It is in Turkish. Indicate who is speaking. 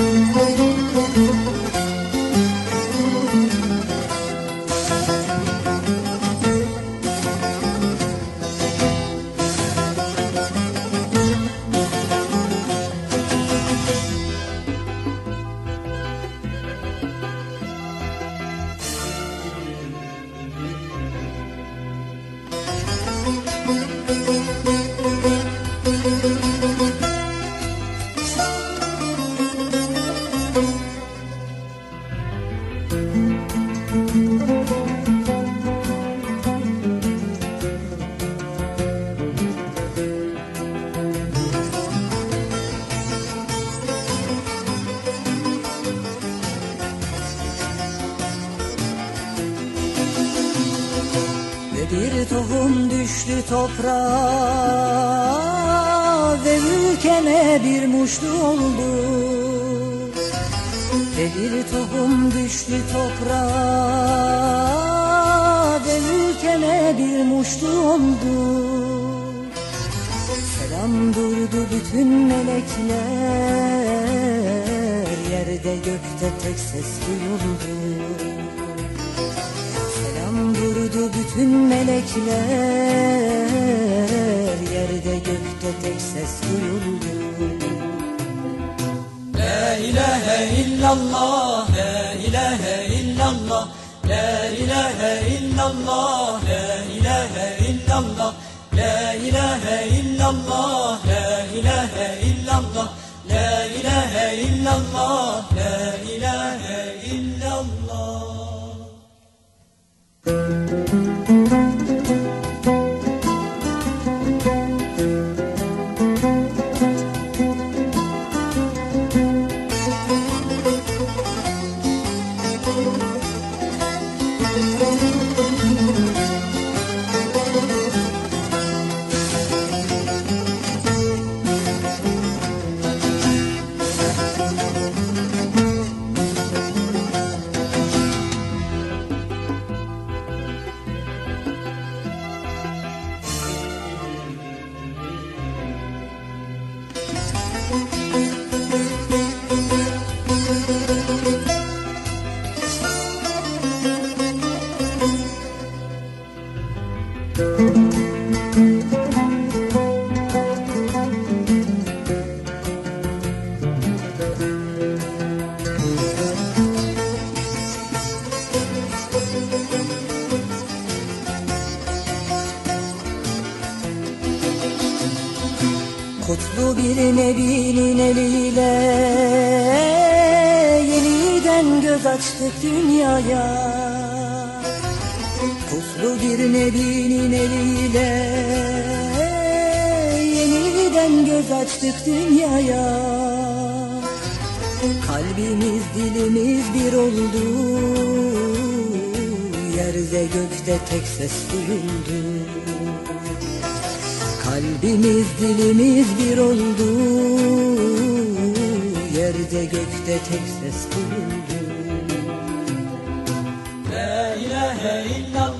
Speaker 1: Ve bir tohum düştü toprağa Ve ülkeme bir muştu oldu Ve bir tohum düştü toprağa Ve ülkeme bir muştu oldu Selam durdu bütün melekler Yerde gökte tek ses duyuldu bütün melekler Yerde gökte tek ses duyuldu
Speaker 2: La ilahe illallah, la ilahe illallah, la ilahe illallah, la ilahe illallah, la ilahe illallah, la ilahe illallah, la ilahe illallah, la ilahe illallah.
Speaker 1: Kutlu bir nebinin eliyle Yeniden göz açtık dünyaya Kutlu bir nebinin eliyle Yeniden göz açtık dünyaya. Kalbimiz dilimiz bir oldu Yerde gökte tek ses duyuldu. Kalbimiz dilimiz bir oldu Yerde gökte tek ses duyuldu.
Speaker 2: La ilahe illallah,